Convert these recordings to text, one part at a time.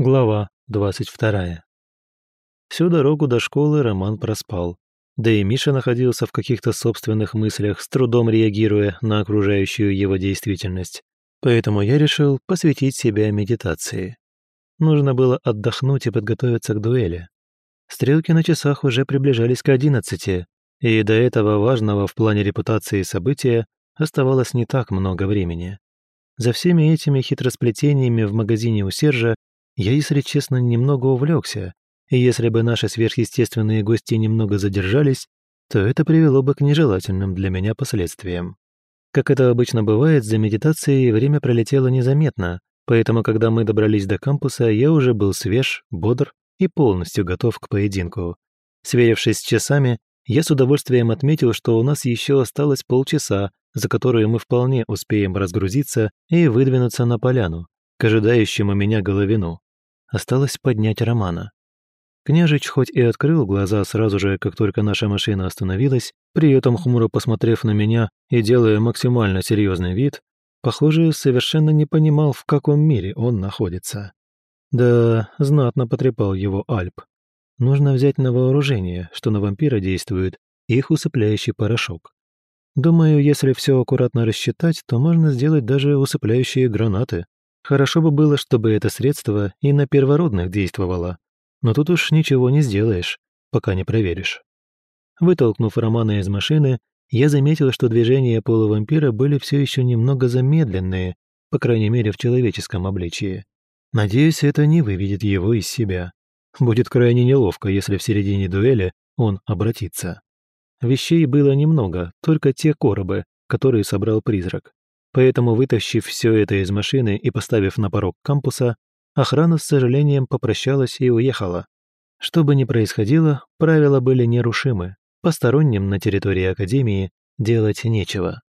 Глава 22. Всю дорогу до школы Роман проспал. Да и Миша находился в каких-то собственных мыслях, с трудом реагируя на окружающую его действительность. Поэтому я решил посвятить себя медитации. Нужно было отдохнуть и подготовиться к дуэли. Стрелки на часах уже приближались к одиннадцати, и до этого важного в плане репутации события оставалось не так много времени. За всеми этими хитросплетениями в магазине у Сержа я, если честно, немного увлекся, и если бы наши сверхъестественные гости немного задержались, то это привело бы к нежелательным для меня последствиям. Как это обычно бывает, за медитацией время пролетело незаметно, поэтому, когда мы добрались до кампуса, я уже был свеж, бодр и полностью готов к поединку. Сверившись с часами, я с удовольствием отметил, что у нас еще осталось полчаса, за которые мы вполне успеем разгрузиться и выдвинуться на поляну, к ожидающему меня головину. Осталось поднять Романа. Княжич хоть и открыл глаза сразу же, как только наша машина остановилась, при этом хмуро посмотрев на меня и делая максимально серьезный вид, похоже, совершенно не понимал, в каком мире он находится. Да, знатно потрепал его Альп. Нужно взять на вооружение, что на вампира действует их усыпляющий порошок. Думаю, если все аккуратно рассчитать, то можно сделать даже усыпляющие гранаты. Хорошо бы было, чтобы это средство и на первородных действовало. Но тут уж ничего не сделаешь, пока не проверишь. Вытолкнув Романа из машины, я заметил, что движения полувампира были все еще немного замедленные, по крайней мере в человеческом обличии. Надеюсь, это не выведет его из себя. Будет крайне неловко, если в середине дуэли он обратится. Вещей было немного, только те коробы, которые собрал призрак. Поэтому, вытащив все это из машины и поставив на порог кампуса, охрана с сожалением попрощалась и уехала. Что бы ни происходило, правила были нерушимы. Посторонним на территории Академии делать нечего.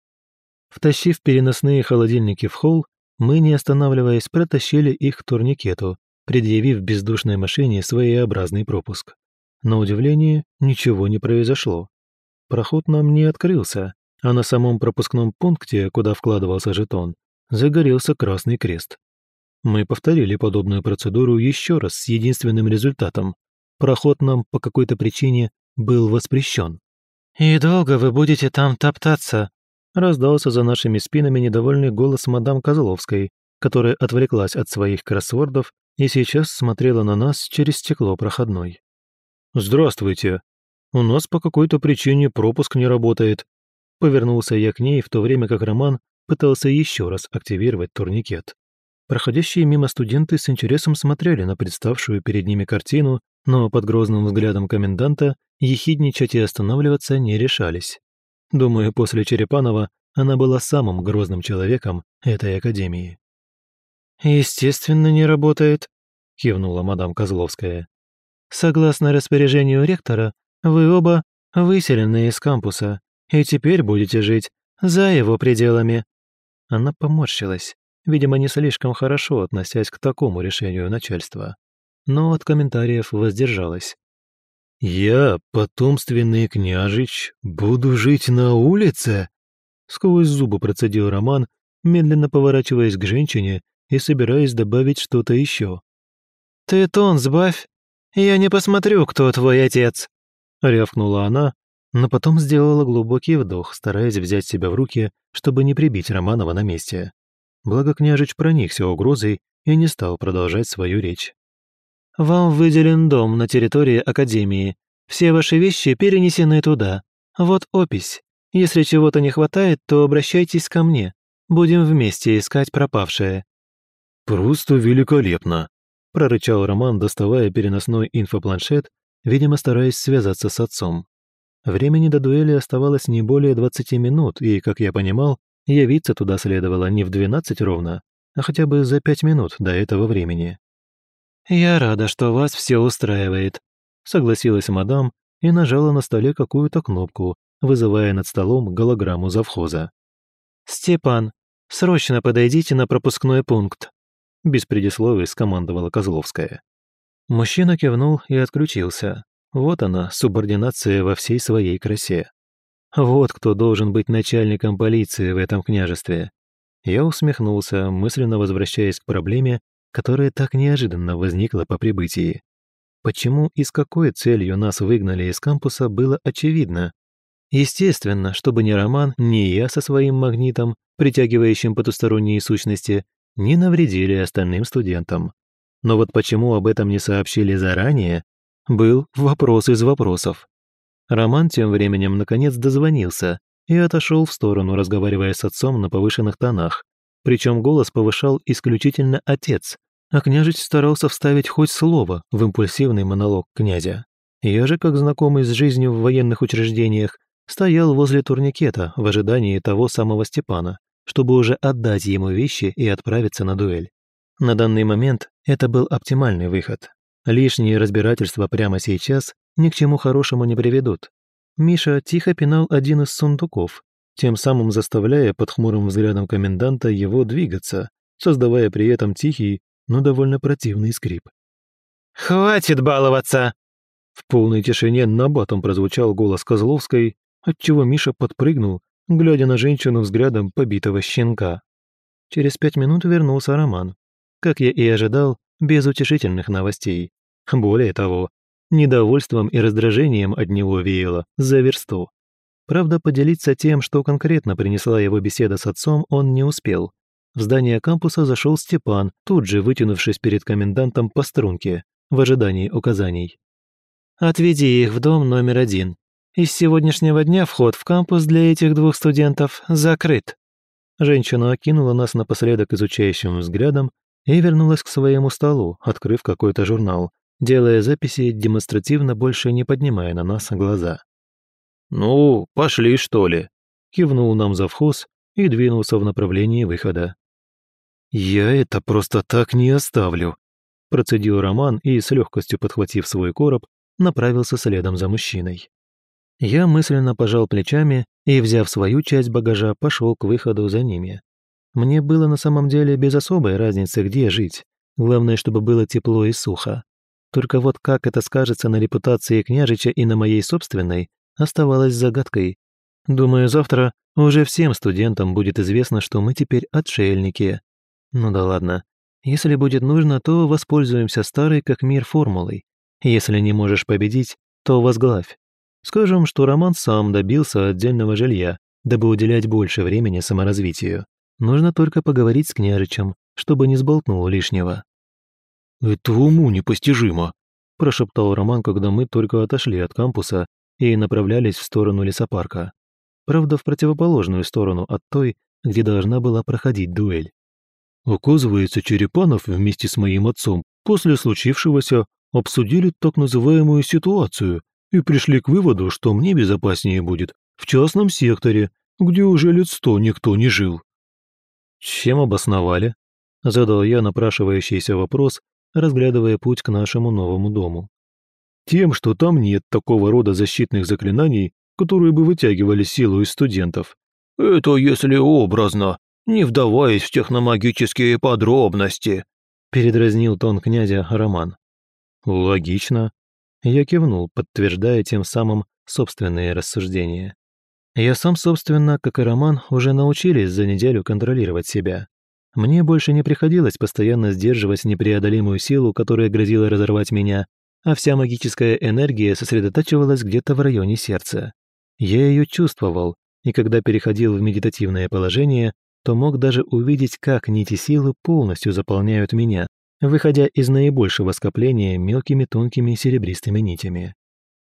Втащив переносные холодильники в холл, мы, не останавливаясь, протащили их к турникету, предъявив бездушной машине своеобразный пропуск. На удивление, ничего не произошло. Проход нам не открылся, а на самом пропускном пункте, куда вкладывался жетон, загорелся красный крест. Мы повторили подобную процедуру еще раз с единственным результатом. Проход нам по какой-то причине был воспрещен. «И долго вы будете там топтаться?» раздался за нашими спинами недовольный голос мадам Козловской, которая отвлеклась от своих кроссвордов и сейчас смотрела на нас через стекло проходной. «Здравствуйте. У нас по какой-то причине пропуск не работает», Повернулся я к ней, в то время как Роман пытался еще раз активировать турникет. Проходящие мимо студенты с интересом смотрели на представшую перед ними картину, но под грозным взглядом коменданта ехидничать и останавливаться не решались. Думаю, после Черепанова она была самым грозным человеком этой академии. «Естественно, не работает», — кивнула мадам Козловская. «Согласно распоряжению ректора, вы оба выселены из кампуса и теперь будете жить за его пределами». Она поморщилась, видимо, не слишком хорошо относясь к такому решению начальства, но от комментариев воздержалась. «Я, потомственный княжич, буду жить на улице?» Сквозь зубы процедил Роман, медленно поворачиваясь к женщине и собираясь добавить что-то еще. «Ты тон сбавь, я не посмотрю, кто твой отец», — рявкнула она, но потом сделала глубокий вдох, стараясь взять себя в руки, чтобы не прибить Романова на месте. Благо княжич проникся угрозой и не стал продолжать свою речь. «Вам выделен дом на территории Академии. Все ваши вещи перенесены туда. Вот опись. Если чего-то не хватает, то обращайтесь ко мне. Будем вместе искать пропавшее». «Просто великолепно», — прорычал Роман, доставая переносной инфопланшет, видимо, стараясь связаться с отцом. Времени до дуэли оставалось не более 20 минут, и, как я понимал, явиться туда следовало не в 12 ровно, а хотя бы за 5 минут до этого времени. «Я рада, что вас все устраивает», — согласилась мадам и нажала на столе какую-то кнопку, вызывая над столом голограмму завхоза. «Степан, срочно подойдите на пропускной пункт», — без предисловий скомандовала Козловская. Мужчина кивнул и отключился, вот она, субординация во всей своей красе. Вот кто должен быть начальником полиции в этом княжестве. Я усмехнулся, мысленно возвращаясь к проблеме, которое так неожиданно возникло по прибытии. Почему и с какой целью нас выгнали из кампуса, было очевидно. Естественно, чтобы ни Роман, ни я со своим магнитом, притягивающим потусторонние сущности, не навредили остальным студентам. Но вот почему об этом не сообщили заранее, был вопрос из вопросов. Роман тем временем наконец дозвонился и отошел в сторону, разговаривая с отцом на повышенных тонах. Причем голос повышал исключительно отец, а княжич старался вставить хоть слово в импульсивный монолог князя. Я же, как знакомый с жизнью в военных учреждениях, стоял возле турникета в ожидании того самого Степана, чтобы уже отдать ему вещи и отправиться на дуэль. На данный момент это был оптимальный выход. Лишние разбирательства прямо сейчас ни к чему хорошему не приведут. Миша тихо пинал один из сундуков, тем самым заставляя под хмурым взглядом коменданта его двигаться, создавая при этом тихий, но довольно противный скрип. «Хватит баловаться!» В полной тишине набатом прозвучал голос Козловской, отчего Миша подпрыгнул, глядя на женщину взглядом побитого щенка. Через пять минут вернулся Роман. Как я и ожидал, без утешительных новостей. Более того, недовольством и раздражением от него веяло за версту. Правда, поделиться тем, что конкретно принесла его беседа с отцом, он не успел. В здание кампуса зашел Степан, тут же вытянувшись перед комендантом по струнке, в ожидании указаний. «Отведи их в дом номер один. Из сегодняшнего дня вход в кампус для этих двух студентов закрыт». Женщина окинула нас напоследок изучающим взглядом и вернулась к своему столу, открыв какой-то журнал, делая записи, демонстративно больше не поднимая на нас глаза. «Ну, пошли, что ли?» кивнул нам завхоз и двинулся в направлении выхода. «Я это просто так не оставлю», процедил Роман и, с легкостью подхватив свой короб, направился следом за мужчиной. Я мысленно пожал плечами и, взяв свою часть багажа, пошел к выходу за ними. Мне было на самом деле без особой разницы, где жить. Главное, чтобы было тепло и сухо. Только вот как это скажется на репутации княжича и на моей собственной, оставалось загадкой. Думаю, завтра уже всем студентам будет известно, что мы теперь отшельники. Ну да ладно. Если будет нужно, то воспользуемся старой как мир формулой. Если не можешь победить, то возглавь. Скажем, что Роман сам добился отдельного жилья, дабы уделять больше времени саморазвитию. Нужно только поговорить с княжичем, чтобы не сболтнул лишнего. «Это уму непостижимо», – прошептал Роман, когда мы только отошли от кампуса и направлялись в сторону лесопарка. Правда, в противоположную сторону от той, где должна была проходить дуэль. Оказывается, Черепанов вместе с моим отцом после случившегося обсудили так называемую ситуацию и пришли к выводу, что мне безопаснее будет в частном секторе, где уже лет сто никто не жил. «Чем обосновали?» – задал я напрашивающийся вопрос, разглядывая путь к нашему новому дому. Тем, что там нет такого рода защитных заклинаний, которые бы вытягивали силу из студентов. Это если образно, не вдаваясь в техномагические подробности», передразнил тон князя Роман. «Логично». Я кивнул, подтверждая тем самым собственные рассуждения. Я сам, собственно, как и Роман, уже научились за неделю контролировать себя. Мне больше не приходилось постоянно сдерживать непреодолимую силу, которая грозила разорвать меня, а вся магическая энергия сосредотачивалась где-то в районе сердца. Я ее чувствовал, и когда переходил в медитативное положение, то мог даже увидеть, как нити силы полностью заполняют меня, выходя из наибольшего скопления мелкими тонкими серебристыми нитями.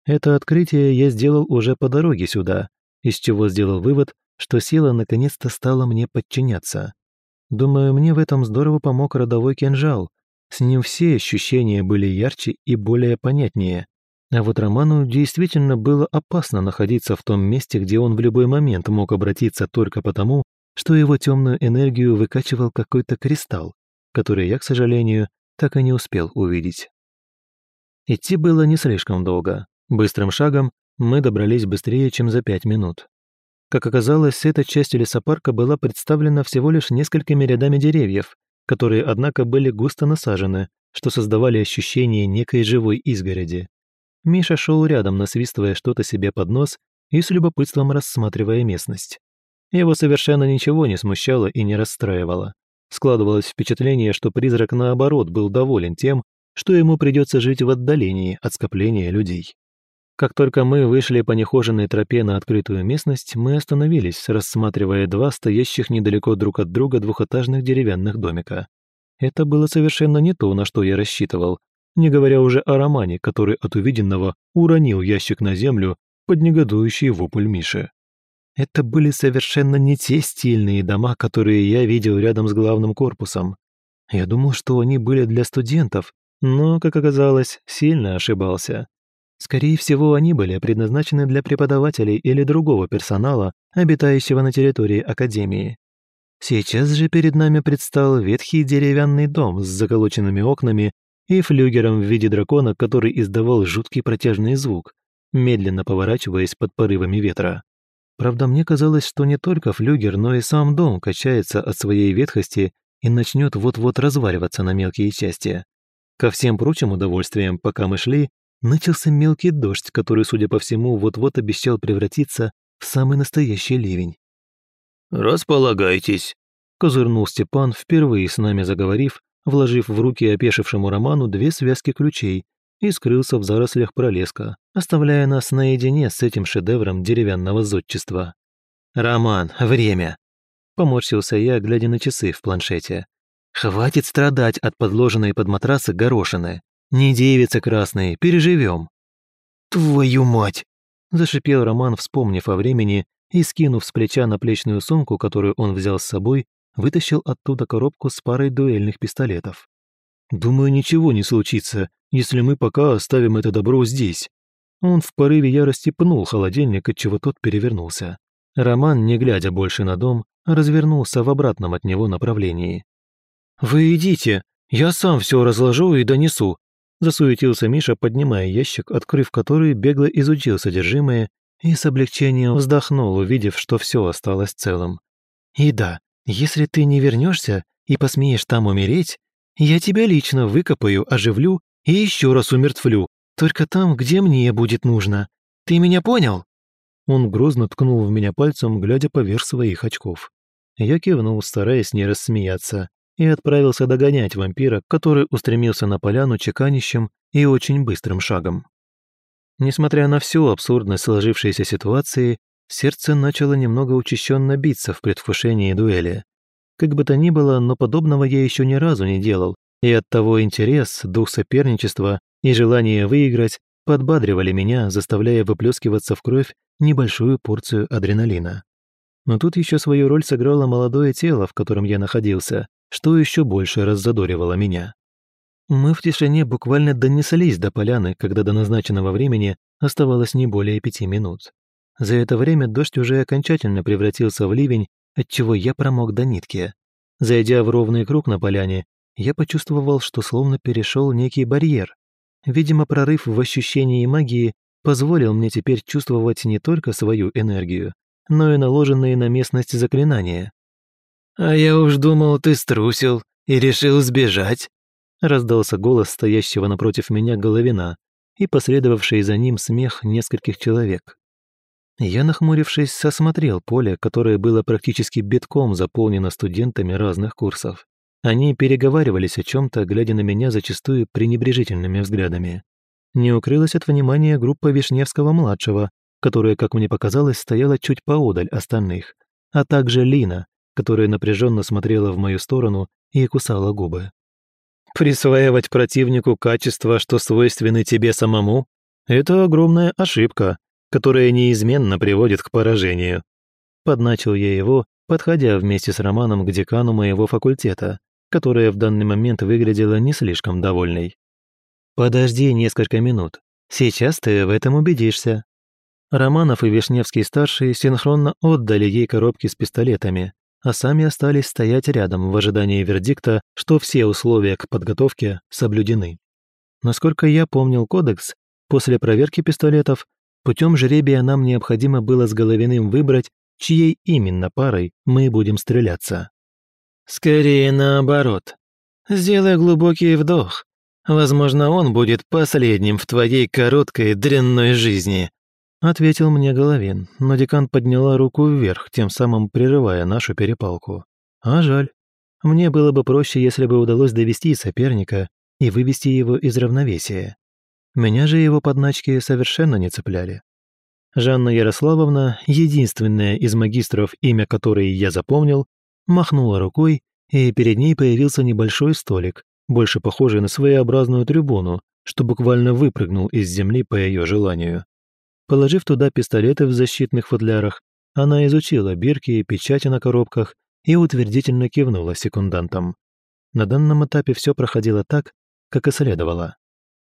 Это открытие я сделал уже по дороге сюда, из чего сделал вывод, что сила наконец-то стала мне подчиняться. Думаю, мне в этом здорово помог родовой кинжал, с ним все ощущения были ярче и более понятнее. А вот Роману действительно было опасно находиться в том месте, где он в любой момент мог обратиться только потому, что его темную энергию выкачивал какой-то кристалл, который я, к сожалению, так и не успел увидеть. Идти было не слишком долго. Быстрым шагом мы добрались быстрее, чем за пять минут. Как оказалось, эта часть лесопарка была представлена всего лишь несколькими рядами деревьев, которые, однако, были густо насажены, что создавали ощущение некой живой изгороди. Миша шел рядом, насвистывая что-то себе под нос и с любопытством рассматривая местность. Его совершенно ничего не смущало и не расстраивало. Складывалось впечатление, что призрак наоборот был доволен тем, что ему придется жить в отдалении от скопления людей. Как только мы вышли по нехоженной тропе на открытую местность, мы остановились, рассматривая два стоящих недалеко друг от друга двухэтажных деревянных домика. Это было совершенно не то, на что я рассчитывал, не говоря уже о Романе, который от увиденного уронил ящик на землю под негодующий вопль Миши. Это были совершенно не те стильные дома, которые я видел рядом с главным корпусом. Я думал, что они были для студентов, но, как оказалось, сильно ошибался. Скорее всего, они были предназначены для преподавателей или другого персонала, обитающего на территории Академии. Сейчас же перед нами предстал ветхий деревянный дом с заколоченными окнами и флюгером в виде дракона, который издавал жуткий протяжный звук, медленно поворачиваясь под порывами ветра. Правда, мне казалось, что не только флюгер, но и сам дом качается от своей ветхости и начнет вот-вот разваливаться на мелкие части. Ко всем прочим удовольствиям, пока мы шли, начался мелкий дождь, который, судя по всему, вот-вот обещал превратиться в самый настоящий ливень. «Располагайтесь», — козырнул Степан, впервые с нами заговорив, вложив в руки опешившему Роману две связки ключей и скрылся в зарослях пролеска, оставляя нас наедине с этим шедевром деревянного зодчества. «Роман, время!» – поморщился я, глядя на часы в планшете. «Хватит страдать от подложенной под матрасы горошины. Не девицы красные, переживем». «Твою мать!» – зашипел Роман, вспомнив о времени и, скинув с плеча наплечную сумку, которую он взял с собой, вытащил оттуда коробку с парой дуэльных пистолетов. «Думаю, ничего не случится, если мы пока оставим это добро здесь». Он в порыве ярости пнул холодильник, отчего тот перевернулся. Роман, не глядя больше на дом, развернулся в обратном от него направлении. «Вы идите, я сам все разложу и донесу», засуетился Миша, поднимая ящик, открыв который, бегло изучил содержимое и с облегчением вздохнул, увидев, что все осталось целым. «И да, если ты не вернешься и посмеешь там умереть, я тебя лично выкопаю, оживлю и еще раз умертвлю, только там, где мне будет нужно. Ты меня понял?» Он грозно ткнул в меня пальцем, глядя поверх своих очков. Я кивнул, стараясь не рассмеяться, и отправился догонять вампира, который устремился на поляну чеканищем и очень быстрым шагом. Несмотря на всю абсурдность сложившейся ситуации, сердце начало немного учащенно биться в предвкушении дуэли. Как бы то ни было, но подобного я еще ни разу не делал, и оттого интерес, дух соперничества и желание выиграть подбадривали меня, заставляя выплескиваться в кровь небольшую порцию адреналина. Но тут еще свою роль сыграло молодое тело, в котором я находился, что еще больше раззадоривало меня. Мы в тишине буквально донеслись до поляны, когда до назначенного времени оставалось не более пяти минут. За это время дождь уже окончательно превратился в ливень, отчего я промок до нитки. Зайдя в ровный круг на поляне, я почувствовал, что словно перешел некий барьер. Видимо, прорыв в ощущении магии позволил мне теперь чувствовать не только свою энергию, но и наложенные на местность заклинания. «А я уж думал, ты струсил и решил сбежать», раздался голос стоящего напротив меня Головина и последовавший за ним смех нескольких человек. Я, нахмурившись, осмотрел поле, которое было практически битком заполнено студентами разных курсов. Они переговаривались о чем-то, глядя на меня зачастую пренебрежительными взглядами. Не укрылась от внимания группа Вишневского-младшего, которая, как мне показалось, стояла чуть поодаль остальных, а также Лина, которая напряженно смотрела в мою сторону и кусала губы. Присваивать противнику качества, что свойственны тебе самому, это огромная ошибка, которая неизменно приводит к поражению. Подначил я его, подходя вместе с Романом к декану моего факультета, которая в данный момент выглядела не слишком довольной. «Подожди несколько минут. Сейчас ты в этом убедишься». Романов и Вишневский-старший синхронно отдали ей коробки с пистолетами, а сами остались стоять рядом в ожидании вердикта, что все условия к подготовке соблюдены. Насколько я помнил кодекс, после проверки пистолетов Путем жребия нам необходимо было с Головиным выбрать, чьей именно парой мы будем стреляться. «Скорее наоборот. Сделай глубокий вдох. Возможно, он будет последним в твоей короткой дрянной жизни», ответил мне Головин, но декан подняла руку вверх, тем самым прерывая нашу перепалку. А жаль. Мне было бы проще, если бы удалось довести соперника и вывести его из равновесия. Меня же его подначки совершенно не цепляли. Жанна Ярославовна, единственная из магистров, имя которой я запомнил, махнула рукой, и перед ней появился небольшой столик, больше похожий на своеобразную трибуну, что буквально выпрыгнул из земли по ее желанию. Положив туда пистолеты в защитных футлярах, она изучила бирки и печати на коробках и утвердительно кивнула секундантам. На данном этапе все проходило так, как и следовало.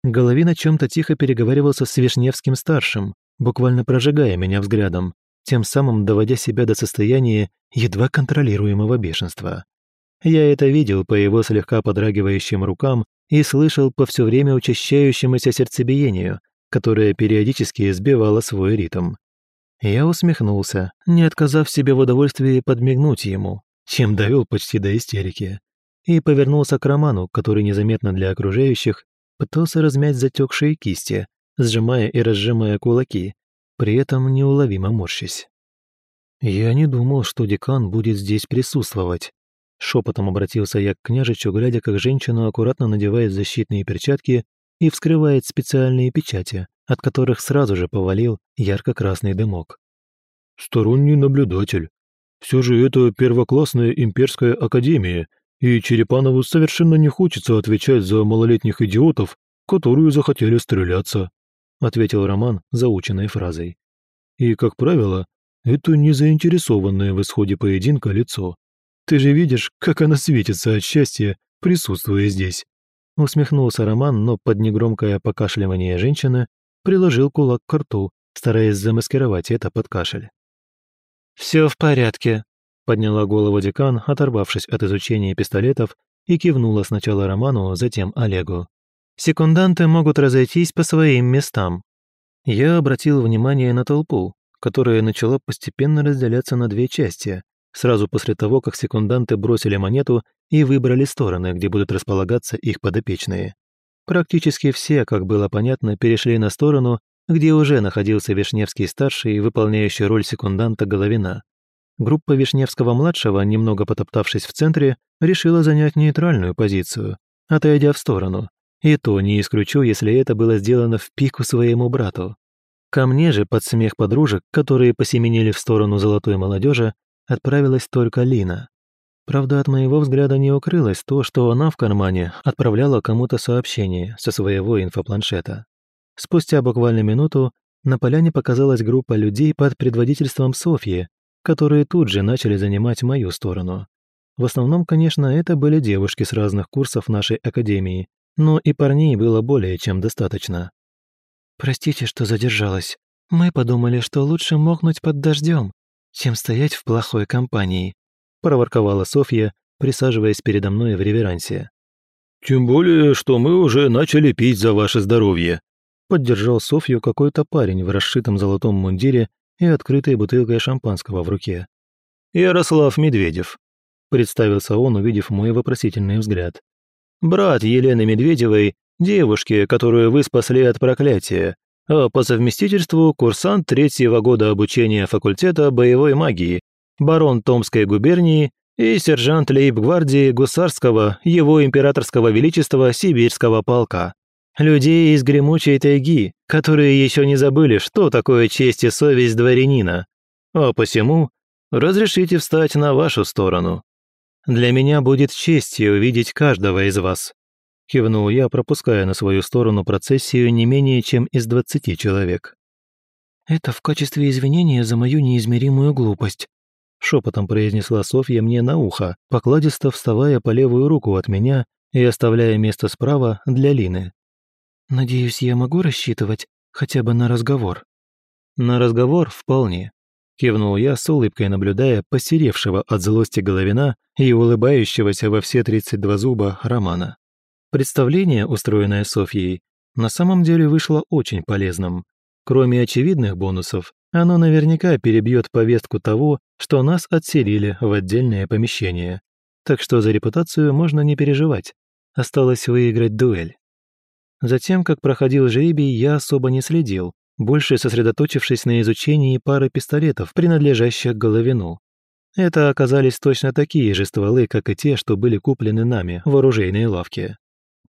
Головин о чем-то тихо переговаривался с Вишневским-старшим, буквально прожигая меня взглядом, тем самым доводя себя до состояния едва контролируемого бешенства. Я это видел по его слегка подрагивающим рукам и слышал по все время учащающемуся сердцебиению, которое периодически сбивало свой ритм. Я усмехнулся, не отказав себе в удовольствии подмигнуть ему, чем довел почти до истерики, и повернулся к Роману, который незаметно для окружающих пытался размять затекшие кисти, сжимая и разжимая кулаки, при этом неуловимо морщась. «Я не думал, что декан будет здесь присутствовать», Шепотом обратился я к княжичу, глядя, как женщина аккуратно надевает защитные перчатки и вскрывает специальные печати, от которых сразу же повалил ярко-красный дымок. «Сторонний наблюдатель. Все же это первоклассная имперская академия, и Черепанову совершенно не хочется отвечать за малолетних идиотов, которые захотели стреляться», ответил Роман заученной фразой. «И, как правило, это незаинтересованное в исходе поединка лицо. Ты же видишь, как она светится от счастья, присутствуя здесь». Усмехнулся Роман, но под негромкое покашливание женщины приложил кулак к рту, стараясь замаскировать это под кашель. «Все в порядке», — подняла голову декан, оторвавшись от изучения пистолетов, и кивнула сначала Роману, затем Олегу. «Секунданты могут разойтись по своим местам». Я обратил внимание на толпу, которая начала постепенно разделяться на две части, сразу после того, как секунданты бросили монету и выбрали стороны, где будут располагаться их подопечные. Практически все, как было понятно, перешли на сторону, где уже находился Вишневский-старший, выполняющий роль секунданта Головина. Группа Вишневского-младшего, немного потоптавшись в центре, решила занять нейтральную позицию, отойдя в сторону. И то не исключу, если это было сделано в пику своему брату. Ко мне же, под смех подружек, которые посеменили в сторону золотой молодежи, отправилась только Лина. Правда, от моего взгляда не укрылось то, что она в кармане отправляла кому-то сообщение со своего инфопланшета. Спустя буквально минуту на поляне показалась группа людей под предводительством Софьи, которые тут же начали занимать мою сторону. В основном, конечно, это были девушки с разных курсов нашей академии, но и парней было более чем достаточно. «Простите, что задержалась. Мы подумали, что лучше мокнуть под дождем, чем стоять в плохой компании», – проворковала Софья, присаживаясь передо мной в реверансе. «Тем более, что мы уже начали пить за ваше здоровье», – поддержал Софью какой-то парень в расшитом золотом мундире и открытой бутылкой шампанского в руке. «Ярослав Медведев», – представился он, увидев мой вопросительный взгляд. «Брат Елены Медведевой, девушки, которую вы спасли от проклятия, а по совместительству курсант третьего года обучения факультета боевой магии, барон Томской губернии и сержант лейб-гвардии гусарского его императорского величества сибирского полка. Людей из гремучей тайги, которые еще не забыли, что такое честь и совесть дворянина. А посему разрешите встать на вашу сторону. Для меня будет честью увидеть каждого из вас. Кивнул я, пропуская на свою сторону процессию не менее чем из двадцати человек. «Это в качестве извинения за мою неизмеримую глупость», шепотом произнесла Софья мне на ухо, покладисто вставая по левую руку от меня и оставляя место справа для Лины. «Надеюсь, я могу рассчитывать хотя бы на разговор?» «На разговор вполне», — кивнул я с улыбкой, наблюдая посеревшего от злости головина и улыбающегося во все тридцать два зуба Романа. Представление, устроенное Софьей, на самом деле вышло очень полезным. Кроме очевидных бонусов, оно наверняка перебьет повестку того, что нас отселили в отдельное помещение. Так что за репутацию можно не переживать. Осталось выиграть дуэль. Затем, как проходил жребий, я особо не следил, больше сосредоточившись на изучении пары пистолетов, принадлежащих Головину. Это оказались точно такие же стволы, как и те, что были куплены нами в оружейной лавке.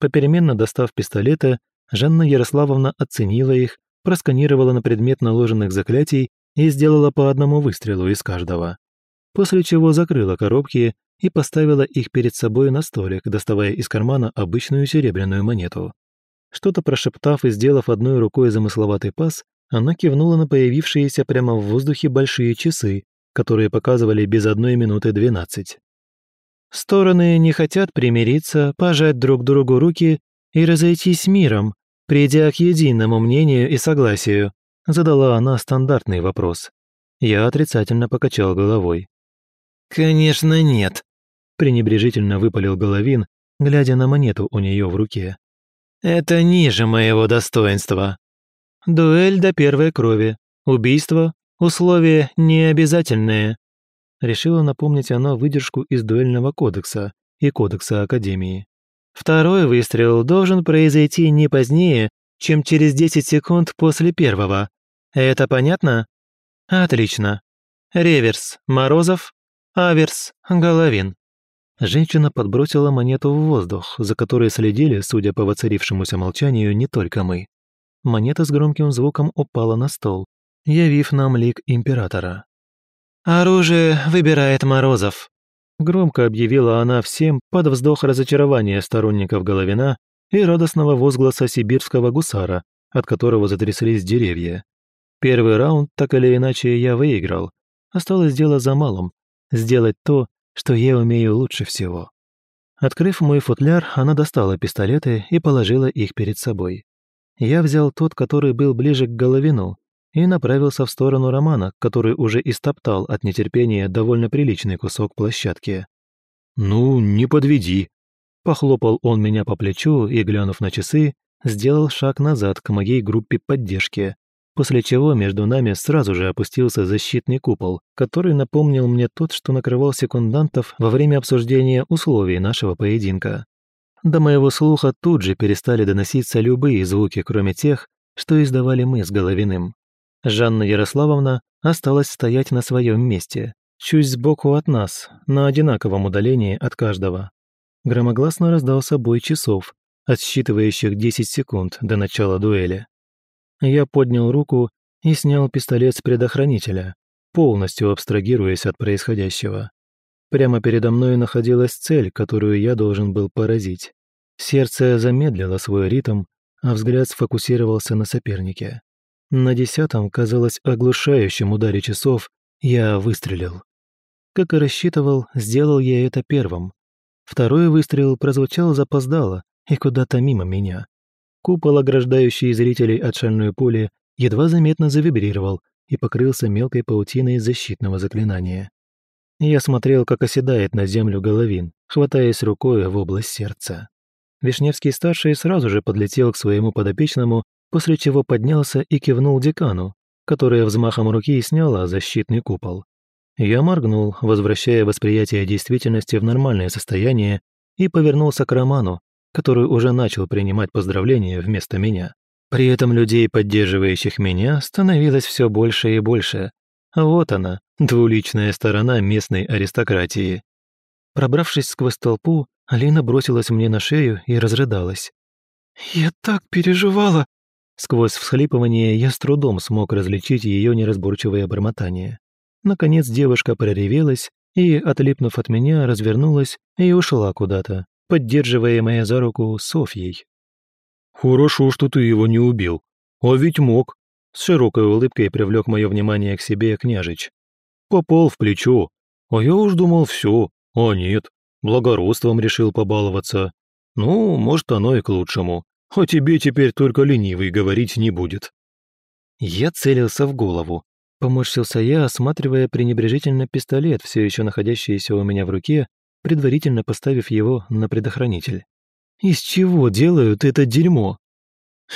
Попеременно достав пистолеты, Жанна Ярославовна оценила их, просканировала на предмет наложенных заклятий и сделала по одному выстрелу из каждого. После чего закрыла коробки и поставила их перед собой на столик, доставая из кармана обычную серебряную монету. Что-то прошептав и сделав одной рукой замысловатый пас, она кивнула на появившиеся прямо в воздухе большие часы, которые показывали без одной минуты двенадцать. Стороны не хотят примириться, пожать друг другу руки и разойтись миром, придя к единому мнению и согласию, задала она стандартный вопрос. Я отрицательно покачал головой. «Конечно нет», – пренебрежительно выпалил Головин, глядя на монету у нее в руке. «Это ниже моего достоинства. Дуэль до первой крови, убийство, условия необязательные». Решила напомнить она выдержку из дуэльного кодекса и кодекса Академии. Второй выстрел должен произойти не позднее, чем через 10 секунд после первого. Это понятно? Отлично. Реверс – Морозов, аверс – Головин. Женщина подбросила монету в воздух, за которой следили, судя по воцарившемуся молчанию, не только мы. Монета с громким звуком упала на стол, явив нам лик императора. «Оружие выбирает Морозов», – громко объявила она всем под вздох разочарования сторонников Головина и радостного возгласа сибирского гусара, от которого затряслись деревья. Первый раунд, так или иначе, я выиграл. Осталось дело за малым – сделать то, что я умею лучше всего. Открыв мой футляр, она достала пистолеты и положила их перед собой. Я взял тот, который был ближе к головину, и направился в сторону Романа, который уже истоптал от нетерпения довольно приличный кусок площадки. «Ну, не подведи!» Похлопал он меня по плечу и, глянув на часы, сделал шаг назад к моей группе поддержки, после чего между нами сразу же опустился защитный купол, который напомнил мне тот, что накрывал секундантов во время обсуждения условий нашего поединка. До моего слуха тут же перестали доноситься любые звуки, кроме тех, что издавали мы с Головиным. Жанна Ярославовна осталась стоять на своем месте, чуть сбоку от нас, на одинаковом удалении от каждого. Громогласно раздался бой часов, отсчитывающих 10 секунд до начала дуэли. Я поднял руку и снял пистолет с предохранителя, полностью абстрагируясь от происходящего. Прямо передо мной находилась цель, которую я должен был поразить. Сердце замедлило свой ритм, а взгляд сфокусировался на сопернике. На десятом, казалось, оглушающем ударе часов, я выстрелил. Как и рассчитывал, сделал я это первым. Второй выстрел прозвучал запоздало и куда-то мимо меня. Купол, ограждающий зрителей от шальной пули, едва заметно завибрировал и покрылся мелкой паутиной защитного заклинания. Я смотрел, как оседает на землю головин, хватаясь рукой в область сердца. Вишневский-старший сразу же подлетел к своему подопечному, после чего поднялся и кивнул декану, которая взмахом руки сняла защитный купол. Я моргнул, возвращая восприятие действительности в нормальное состояние, и повернулся к Роману, который уже начал принимать поздравления вместо меня. При этом людей, поддерживающих меня, становилось все больше и больше. Вот она, двуличная сторона местной аристократии. Пробравшись сквозь толпу, Алина бросилась мне на шею и разрыдалась. «Я так переживала!» Сквозь всхлипывание я с трудом смог различить ее неразборчивое бормотание. Наконец девушка проревелась и, отлипнув от меня, развернулась и ушла куда-то, поддерживаемая за руку Софьей. «Хорошо, что ты его не убил. А ведь мог!» С широкой улыбкой привлек мое внимание к себе княжич. «Попал в плечо. А я уж думал, все. А нет, благородством решил побаловаться. Ну, может, оно и к лучшему. А тебе теперь только ленивый говорить не будет». Я целился в голову. Поморщился я, осматривая пренебрежительно пистолет, все еще находящийся у меня в руке, предварительно поставив его на предохранитель. «Из чего делают это дерьмо?»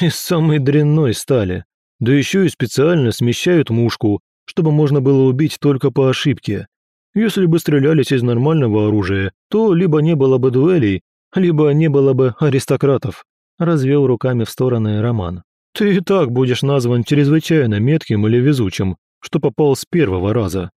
«Из самой дрянной стали. Да еще и специально смещают мушку, чтобы можно было убить только по ошибке. Если бы стрелялись из нормального оружия, то либо не было бы дуэлей, либо не было бы аристократов», развел руками в стороны Роман. «Ты и так будешь назван чрезвычайно метким или везучим, что попал с первого раза».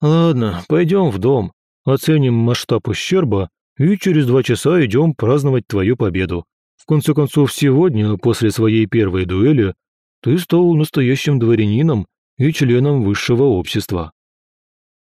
«Ладно, пойдем в дом, оценим масштаб ущерба и через два часа идем праздновать твою победу. В конце концов, сегодня, после своей первой дуэли, ты стал настоящим дворянином и членом высшего общества».